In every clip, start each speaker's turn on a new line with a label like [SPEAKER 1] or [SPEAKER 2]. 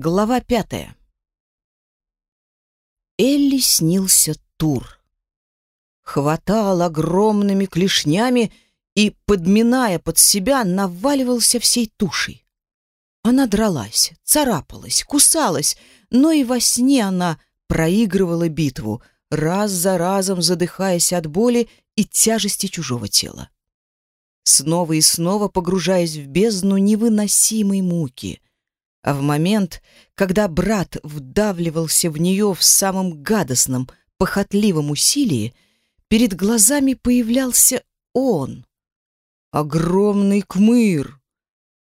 [SPEAKER 1] Глава пятая. Элли снился тур. Хватал огромными клешнями и, подминая под себя, наваливался всей тушей. Она дралась, царапалась, кусалась, но и во сне она проигрывала битву, раз за разом задыхаясь от боли и тяжести чужого тела. Снова и снова погружаясь в бездну невыносимой муки — а в момент, когда брат вдавливался в нее в самом гадостном, похотливом усилии, перед глазами появлялся он. Огромный кмыр.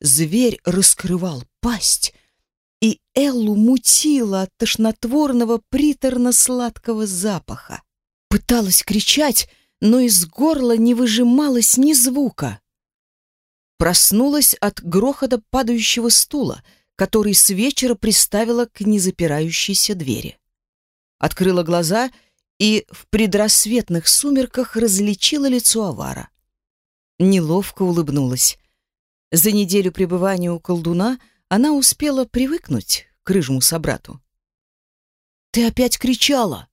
[SPEAKER 1] Зверь раскрывал пасть, и Эллу мутило от тошнотворного приторно-сладкого запаха. Пыталась кричать, но из горла не выжималось ни звука. Проснулась от грохота падающего стула — который с вечера приставила к незапирающейся двери. Открыла глаза и в предрассветных сумерках различила лицо Авара. Неловко улыбнулась. За неделю пребывания у колдуна она успела привыкнуть к рыжему собрату. «Ты опять кричала!»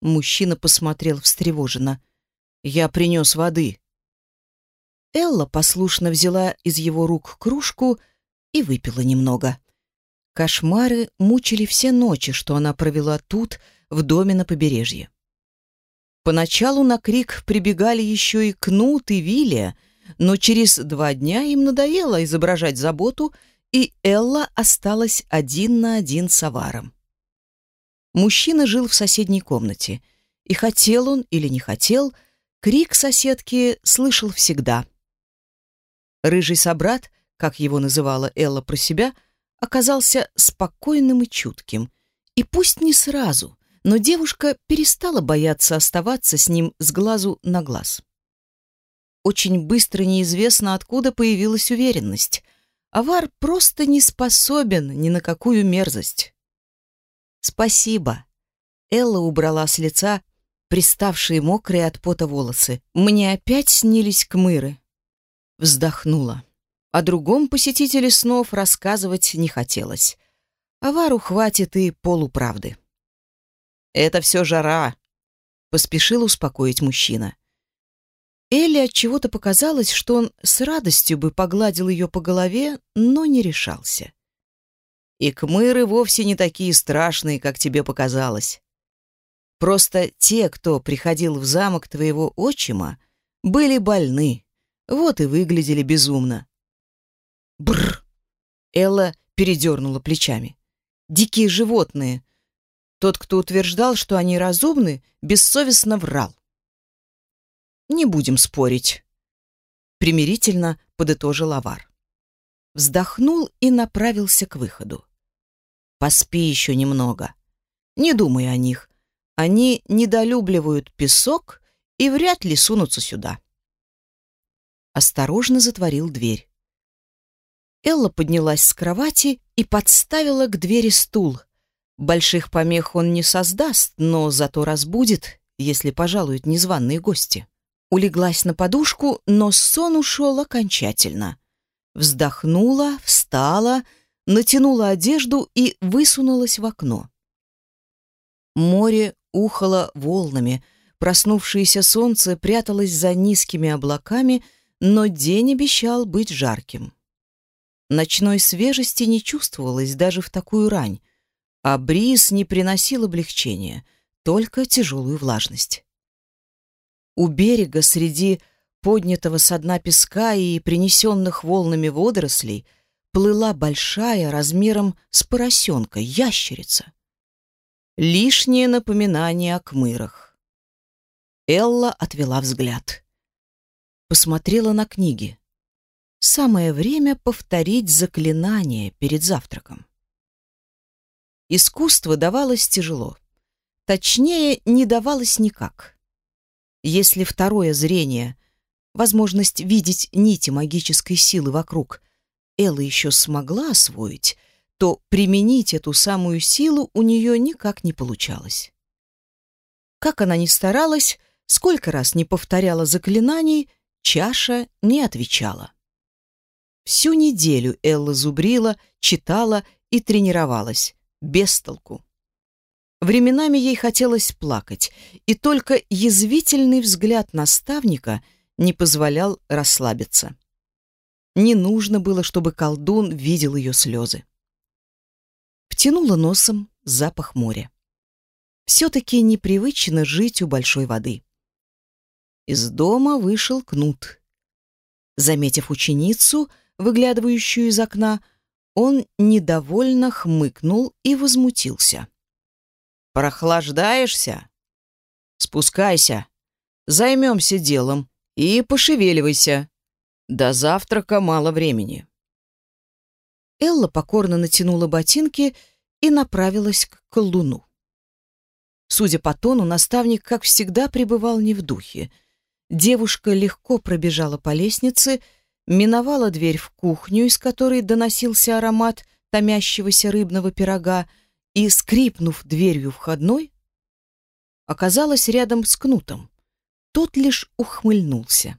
[SPEAKER 1] Мужчина посмотрел встревоженно. «Я принес воды». Элла послушно взяла из его рук кружку и выпила немного. Кошмары мучили все ночи, что она провела тут, в доме на побережье. Поначалу на крик прибегали еще и Кнут и Вилия, но через два дня им надоело изображать заботу, и Элла осталась один на один с Аваром. Мужчина жил в соседней комнате, и хотел он или не хотел, крик соседки слышал всегда. Рыжий собрат — как его называла Элла про себя, оказался спокойным и чутким. И пусть не сразу, но девушка перестала бояться оставаться с ним с глазу на глаз. Очень быстро неизвестно, откуда появилась уверенность. Авар просто не способен ни на какую мерзость. «Спасибо». Элла убрала с лица приставшие мокрые от пота волосы. «Мне опять снились кмыры». Вздохнула. О другом посетителе снов рассказывать не хотелось. Авару хватит и полуправды. «Это все жара», — поспешил успокоить мужчина. Элли от чего то показалось, что он с радостью бы погладил ее по голове, но не решался. «И кмыры вовсе не такие страшные, как тебе показалось. Просто те, кто приходил в замок твоего отчима, были больны, вот и выглядели безумно. Бр! Элла передернула плечами. Дикие животные. Тот, кто утверждал, что они разумны, бессовестно врал. Не будем спорить. Примирительно подытожил Авар. Вздохнул и направился к выходу. Поспи еще немного. Не думай о них. Они недолюбливают песок и вряд ли сунутся сюда. Осторожно затворил дверь. Элла поднялась с кровати и подставила к двери стул. Больших помех он не создаст, но зато разбудит, если пожалуют незваные гости. Улеглась на подушку, но сон ушел окончательно. Вздохнула, встала, натянула одежду и высунулась в окно. Море ухало волнами, проснувшееся солнце пряталось за низкими облаками, но день обещал быть жарким. Ночной свежести не чувствовалось даже в такую рань, а бриз не приносил облегчения, только тяжелую влажность. У берега среди поднятого со дна песка и принесенных волнами водорослей плыла большая размером с поросенка ящерица. Лишнее напоминание о кмырах. Элла отвела взгляд. Посмотрела на книги. Самое время повторить заклинание перед завтраком. Искусство давалось тяжело. Точнее, не давалось никак. Если второе зрение, возможность видеть нити магической силы вокруг, Элла еще смогла освоить, то применить эту самую силу у нее никак не получалось. Как она ни старалась, сколько раз не повторяла заклинаний, чаша не отвечала. Всю неделю Элла зубрила, читала и тренировалась, без толку. Временами ей хотелось плакать, и только язвительный взгляд наставника не позволял расслабиться. Не нужно было, чтобы колдун видел ее слезы. Втянула носом запах моря. Все-таки непривычно жить у большой воды. Из дома вышел Кнут. Заметив ученицу, выглядывающую из окна, он недовольно хмыкнул и возмутился. «Прохлаждаешься? Спускайся, займемся делом и пошевеливайся. До завтрака мало времени». Элла покорно натянула ботинки и направилась к колдуну. Судя по тону, наставник, как всегда, пребывал не в духе. Девушка легко пробежала по лестнице, миновала дверь в кухню, из которой доносился аромат томящегося рыбного пирога, и, скрипнув дверью входной, оказалась рядом с кнутом. Тот лишь ухмыльнулся.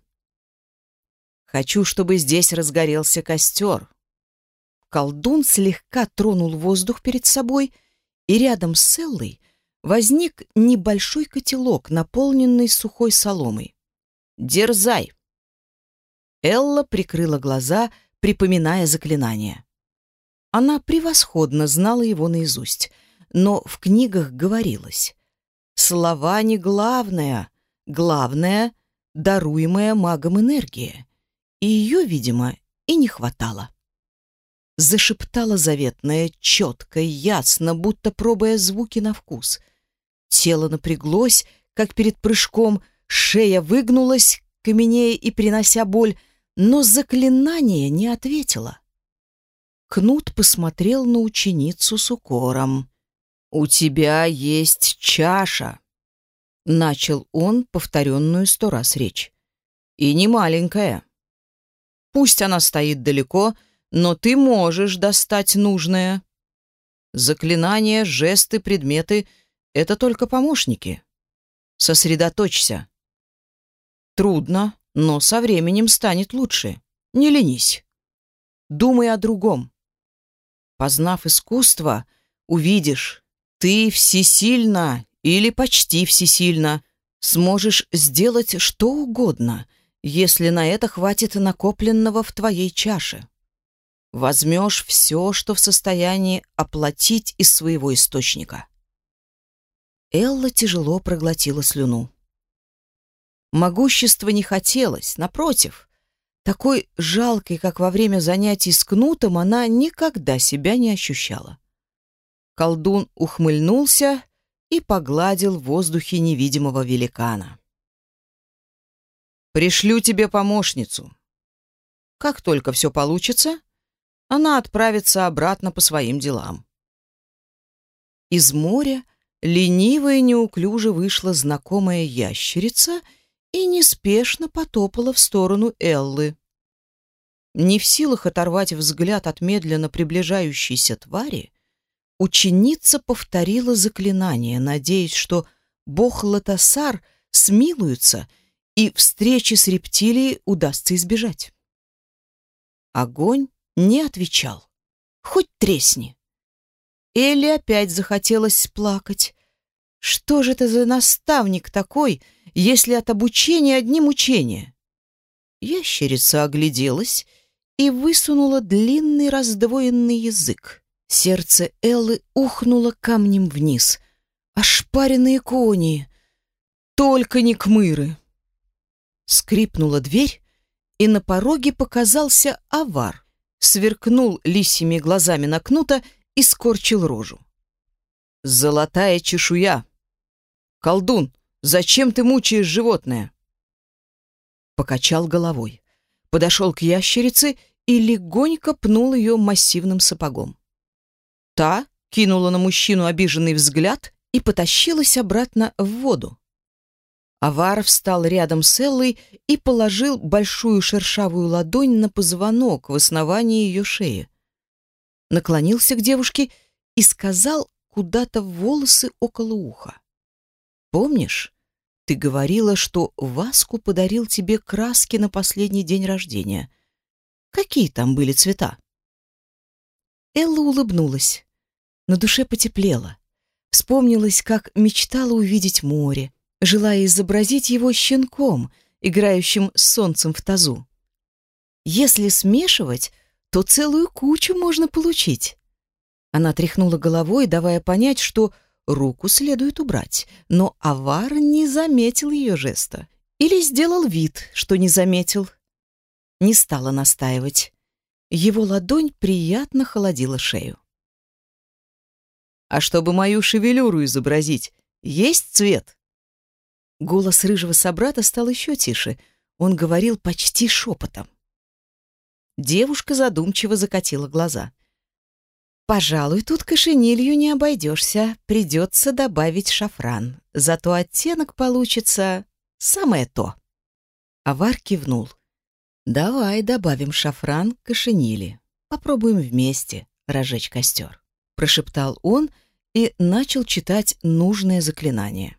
[SPEAKER 1] «Хочу, чтобы здесь разгорелся костер», Колдун слегка тронул воздух перед собой, и рядом с Эллой возник небольшой котелок, наполненный сухой соломой. «Дерзай!» Элла прикрыла глаза, припоминая заклинание. Она превосходно знала его наизусть, но в книгах говорилось «Слова не главное, главное — даруемая магом энергия». И ее, видимо, и не хватало зашептала заветная, четко, ясно, будто пробуя звуки на вкус. Тело напряглось, как перед прыжком, шея выгнулась, каменея и принося боль, но заклинание не ответило. Кнут посмотрел на ученицу с укором. «У тебя есть чаша», — начал он повторенную сто раз речь. «И не маленькая. Пусть она стоит далеко, — но ты можешь достать нужное. Заклинания, жесты, предметы — это только помощники. Сосредоточься. Трудно, но со временем станет лучше. Не ленись. Думай о другом. Познав искусство, увидишь, ты всесильна или почти всесильна, сможешь сделать что угодно, если на это хватит накопленного в твоей чаше возьмешь все, что в состоянии оплатить из своего источника. Элла тяжело проглотила слюну. Могущества не хотелось, напротив. Такой жалкой, как во время занятий с кнутом, она никогда себя не ощущала. Колдун ухмыльнулся и погладил в воздухе невидимого великана. «Пришлю тебе помощницу. Как только все получится, она отправится обратно по своим делам. Из моря лениво и неуклюже вышла знакомая ящерица и неспешно потопала в сторону Эллы. Не в силах оторвать взгляд от медленно приближающейся твари, ученица повторила заклинание, надеясь, что бог Латасар смилуется и встречи с рептилией удастся избежать. Огонь не отвечал. Хоть тресни. Элли опять захотелось плакать. Что же это за наставник такой, если от обучения одни мучения? Ящерица огляделась и высунула длинный раздвоенный язык. Сердце Эллы ухнуло камнем вниз. Ошпаренные кони! Только не кмыры! Скрипнула дверь, и на пороге показался авар сверкнул лисьими глазами на кнута и скорчил рожу. «Золотая чешуя! Колдун, зачем ты мучаешь животное?» Покачал головой, подошел к ящерице и легонько пнул ее массивным сапогом. Та кинула на мужчину обиженный взгляд и потащилась обратно в воду. Авар встал рядом с Эллой и положил большую шершавую ладонь на позвонок в основании ее шеи. Наклонился к девушке и сказал куда-то в волосы около уха. «Помнишь, ты говорила, что Васку подарил тебе краски на последний день рождения? Какие там были цвета?» Элла улыбнулась. На душе потеплело. Вспомнилось, как мечтала увидеть море, желая изобразить его щенком, играющим с солнцем в тазу. Если смешивать, то целую кучу можно получить. Она тряхнула головой, давая понять, что руку следует убрать, но Авар не заметил ее жеста. Или сделал вид, что не заметил. Не стала настаивать. Его ладонь приятно холодила шею. «А чтобы мою шевелюру изобразить, есть цвет?» Голос рыжего собрата стал еще тише. Он говорил почти шепотом. Девушка задумчиво закатила глаза. «Пожалуй, тут кошенилью не обойдешься. Придется добавить шафран. Зато оттенок получится самое то». Авар кивнул. «Давай добавим шафран к кошенили. Попробуем вместе разжечь костер», — прошептал он и начал читать нужное заклинание.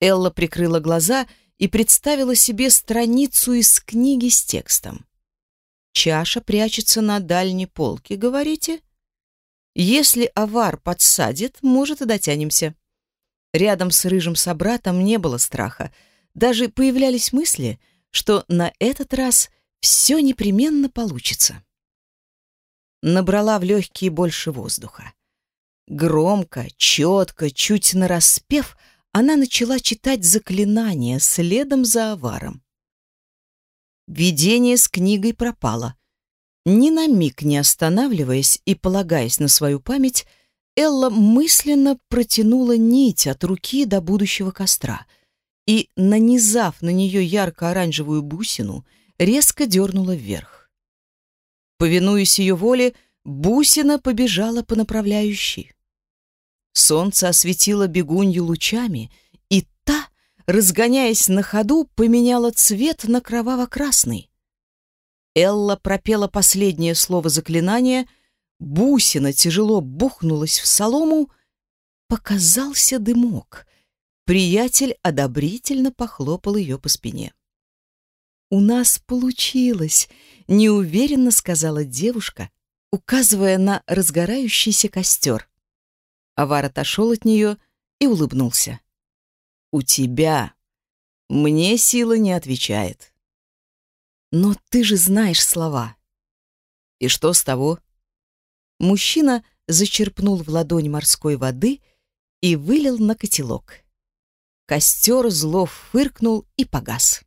[SPEAKER 1] Элла прикрыла глаза и представила себе страницу из книги с текстом. «Чаша прячется на дальней полке, говорите?» «Если авар подсадит, может, и дотянемся». Рядом с рыжим собратом не было страха. Даже появлялись мысли, что на этот раз все непременно получится. Набрала в легкие больше воздуха. Громко, четко, чуть нараспев — она начала читать заклинание следом за аваром. Видение с книгой пропало. Ни на миг не останавливаясь и полагаясь на свою память, Элла мысленно протянула нить от руки до будущего костра и, нанизав на нее ярко-оранжевую бусину, резко дернула вверх. Повинуясь ее воле, бусина побежала по направляющей. Солнце осветило бегунью лучами, и та, разгоняясь на ходу, поменяла цвет на кроваво-красный. Элла пропела последнее слово заклинания, бусина тяжело бухнулась в солому, показался дымок. Приятель одобрительно похлопал ее по спине. «У нас получилось», — неуверенно сказала девушка, указывая на разгорающийся костер. Авар отошел от нее и улыбнулся. «У тебя. Мне сила не отвечает». «Но ты же знаешь слова». «И что с того?» Мужчина зачерпнул в ладонь морской воды и вылил на котелок. Костер зло фыркнул и погас.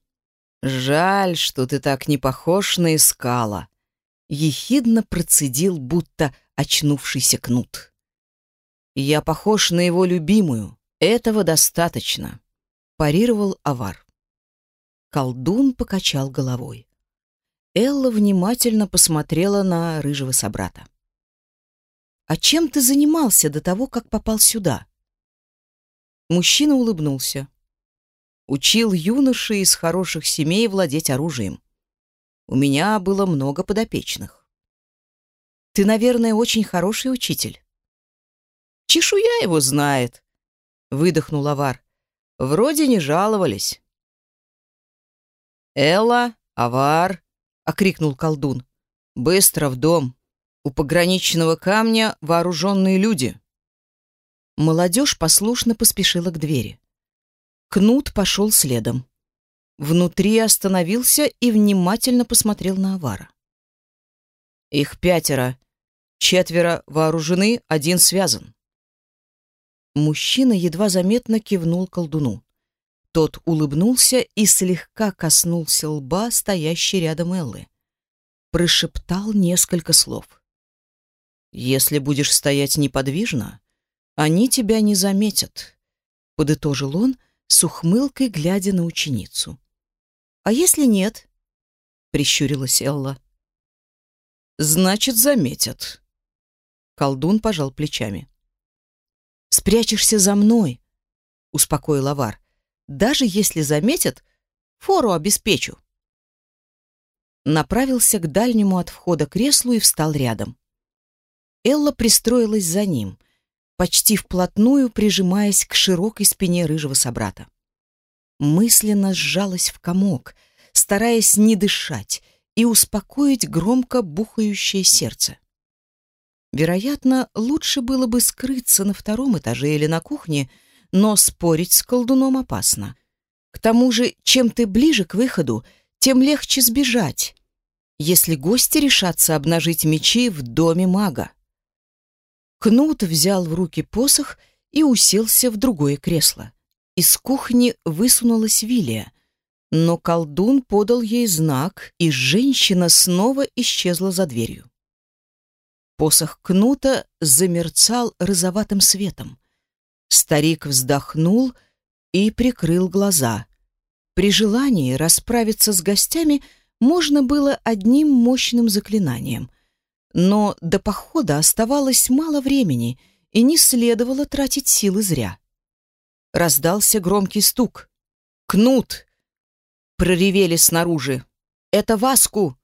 [SPEAKER 1] «Жаль, что ты так не похож на искала», — ехидно процедил, будто очнувшийся кнут. «Я похож на его любимую. Этого достаточно», — парировал Авар. Колдун покачал головой. Элла внимательно посмотрела на рыжего собрата. «А чем ты занимался до того, как попал сюда?» Мужчина улыбнулся. «Учил юношей из хороших семей владеть оружием. У меня было много подопечных». «Ты, наверное, очень хороший учитель». Чешуя его знает, выдохнул Авар. Вроде не жаловались. Элла, Авар, окрикнул колдун. Быстро в дом. У пограничного камня вооруженные люди. Молодежь послушно поспешила к двери. Кнут пошел следом. Внутри остановился и внимательно посмотрел на Авара. Их пятеро. Четверо вооружены, один связан. Мужчина едва заметно кивнул колдуну. Тот улыбнулся и слегка коснулся лба стоящей рядом Эллы. Прошептал несколько слов. «Если будешь стоять неподвижно, они тебя не заметят», — подытожил он с ухмылкой, глядя на ученицу. «А если нет?» — прищурилась Элла. «Значит, заметят». Колдун пожал плечами. Спрячешься за мной, успокоил Авар. Даже если заметят, фору обеспечу. Направился к дальнему от входа креслу и встал рядом. Элла пристроилась за ним, почти вплотную прижимаясь к широкой спине рыжего собрата. Мысленно сжалась в комок, стараясь не дышать и успокоить громко бухающее сердце. Вероятно, лучше было бы скрыться на втором этаже или на кухне, но спорить с колдуном опасно. К тому же, чем ты ближе к выходу, тем легче сбежать, если гости решатся обнажить мечи в доме мага. Кнут взял в руки посох и уселся в другое кресло. Из кухни высунулась Вилия, но колдун подал ей знак, и женщина снова исчезла за дверью. Посох кнута замерцал розоватым светом. Старик вздохнул и прикрыл глаза. При желании расправиться с гостями можно было одним мощным заклинанием. Но до похода оставалось мало времени, и не следовало тратить силы зря. Раздался громкий стук. «Кнут!» — проревели снаружи. «Это Васку!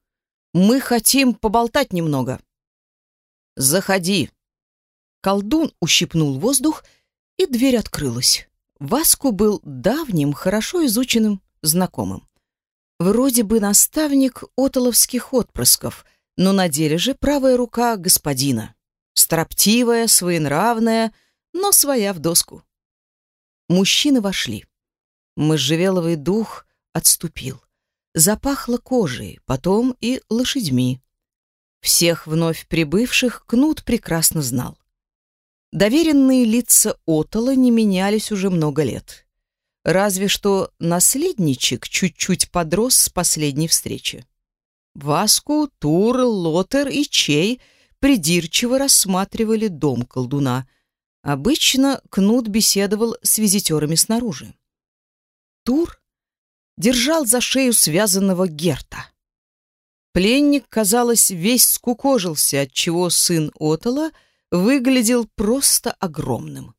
[SPEAKER 1] Мы хотим поболтать немного!» «Заходи!» Колдун ущипнул воздух, и дверь открылась. Васку был давним, хорошо изученным знакомым. Вроде бы наставник отоловских отпрысков, но на деле же правая рука господина. Строптивая, своенравная, но своя в доску. Мужчины вошли. Можжевеловый дух отступил. Запахло кожей, потом и лошадьми. Всех вновь прибывших Кнут прекрасно знал. Доверенные лица Отола не менялись уже много лет. Разве что наследничек чуть-чуть подрос с последней встречи. Васку, Тур, Лотер и Чей придирчиво рассматривали дом колдуна. Обычно Кнут беседовал с визитерами снаружи. Тур держал за шею связанного Герта. Пленник, казалось, весь скукожился, отчего сын Отола выглядел просто огромным.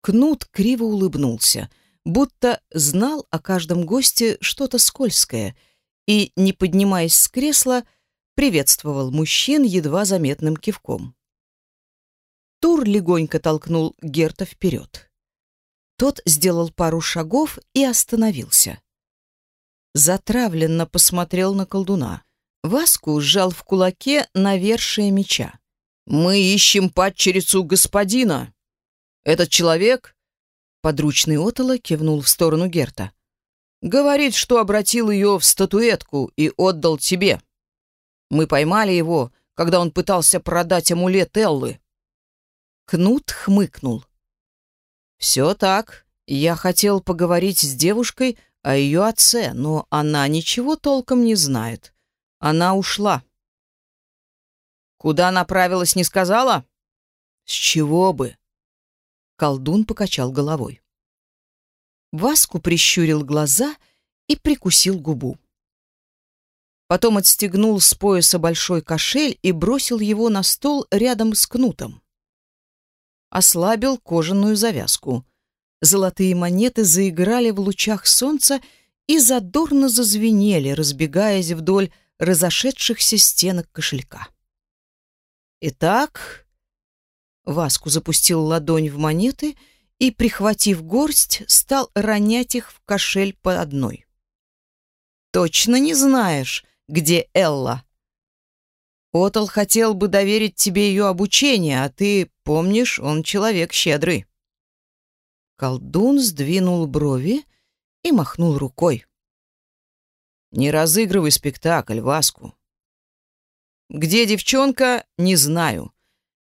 [SPEAKER 1] Кнут криво улыбнулся, будто знал о каждом госте что-то скользкое и, не поднимаясь с кресла, приветствовал мужчин едва заметным кивком. Тур легонько толкнул Герта вперед. Тот сделал пару шагов и остановился затравленно посмотрел на колдуна. Васку сжал в кулаке навершие меча. «Мы ищем падчерицу господина. Этот человек...» Подручный Отола кивнул в сторону Герта. «Говорит, что обратил ее в статуэтку и отдал тебе. Мы поймали его, когда он пытался продать амулет Эллы». Кнут хмыкнул. «Все так. Я хотел поговорить с девушкой, о ее отце, но она ничего толком не знает. Она ушла. Куда направилась, не сказала? С чего бы? Колдун покачал головой. Васку прищурил глаза и прикусил губу. Потом отстегнул с пояса большой кошель и бросил его на стол рядом с кнутом. Ослабил кожаную завязку. Золотые монеты заиграли в лучах солнца и задорно зазвенели, разбегаясь вдоль разошедшихся стенок кошелька. Итак, Васку запустил ладонь в монеты и, прихватив горсть, стал ронять их в кошель по одной. «Точно не знаешь, где Элла?» Отол хотел бы доверить тебе ее обучение, а ты, помнишь, он человек щедрый. Колдун сдвинул брови и махнул рукой. «Не разыгрывай спектакль, Васку. Где девчонка, не знаю,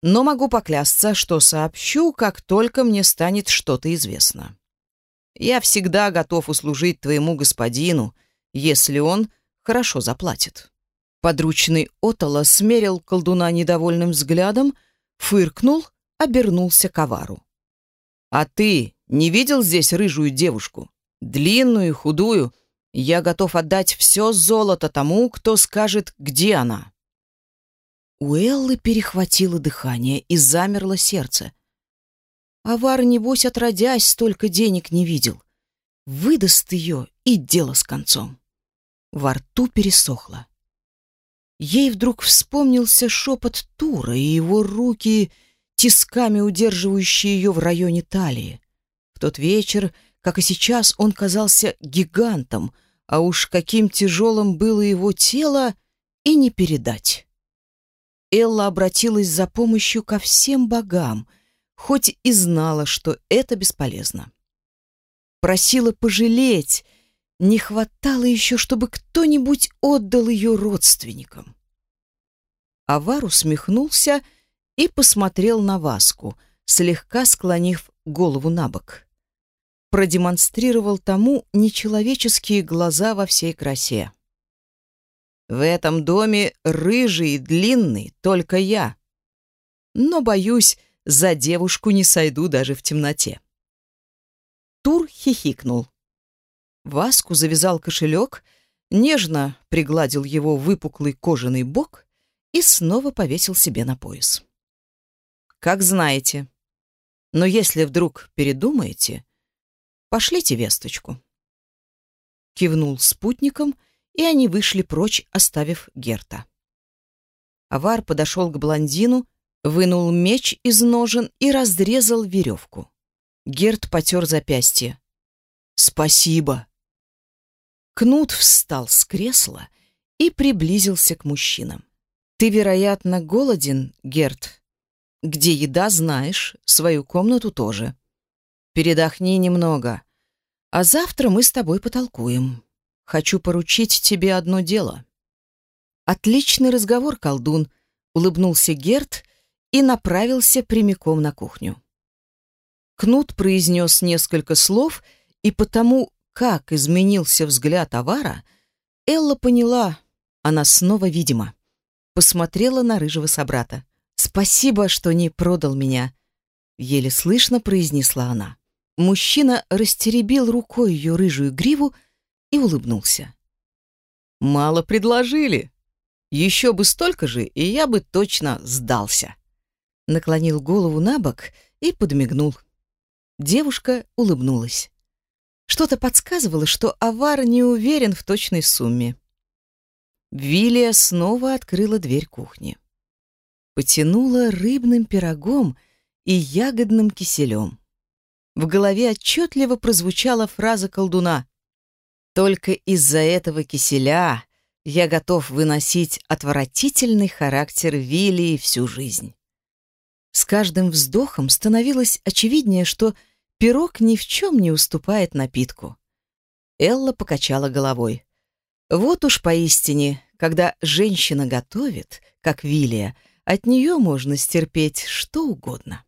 [SPEAKER 1] но могу поклясться, что сообщу, как только мне станет что-то известно. Я всегда готов услужить твоему господину, если он хорошо заплатит». Подручный Отола смерил колдуна недовольным взглядом, фыркнул, обернулся к авару. «А ты не видел здесь рыжую девушку? Длинную, и худую. Я готов отдать все золото тому, кто скажет, где она». У Эллы перехватило дыхание и замерло сердце. Авар, небось, отродясь, столько денег не видел. Выдаст ее, и дело с концом. Во рту пересохло. Ей вдруг вспомнился шепот Тура и его руки, тисками удерживающие ее в районе талии. В тот вечер, как и сейчас, он казался гигантом, а уж каким тяжелым было его тело и не передать. Элла обратилась за помощью ко всем богам, хоть и знала, что это бесполезно. Просила пожалеть, не хватало еще, чтобы кто-нибудь отдал ее родственникам. Авар усмехнулся и посмотрел на Васку, слегка склонив голову на бок. Продемонстрировал тому нечеловеческие глаза во всей красе. В этом доме рыжий и длинный только я. Но, боюсь, за девушку не сойду даже в темноте. Тур хихикнул. Васку завязал кошелек, нежно пригладил его выпуклый кожаный бок и снова повесил себе на пояс. «Как знаете. Но если вдруг передумаете, пошлите весточку». Кивнул спутником и они вышли прочь, оставив Герта. Авар подошел к блондину, вынул меч из ножен и разрезал веревку. Герт потер запястье. «Спасибо!» Кнут встал с кресла и приблизился к мужчинам. «Ты, вероятно, голоден, Герт. Где еда, знаешь, свою комнату тоже. Передохни немного, а завтра мы с тобой потолкуем». Хочу поручить тебе одно дело». «Отличный разговор, колдун», — улыбнулся Герт и направился прямиком на кухню. Кнут произнес несколько слов, и потому, как изменился взгляд Авара, Элла поняла, она снова видима. Посмотрела на рыжего собрата. «Спасибо, что не продал меня», — еле слышно произнесла она. Мужчина растеребил рукой ее рыжую гриву, и улыбнулся. «Мало предложили. Еще бы столько же, и я бы точно сдался». Наклонил голову на бок и подмигнул. Девушка улыбнулась. Что-то подсказывало, что Авар не уверен в точной сумме. Вилия снова открыла дверь кухни. Потянула рыбным пирогом и ягодным киселем. В голове отчетливо прозвучала фраза колдуна только из-за этого киселя я готов выносить отвратительный характер Вилли всю жизнь. С каждым вздохом становилось очевиднее, что пирог ни в чем не уступает напитку. Элла покачала головой. Вот уж поистине, когда женщина готовит, как Вилия, от нее можно стерпеть что угодно.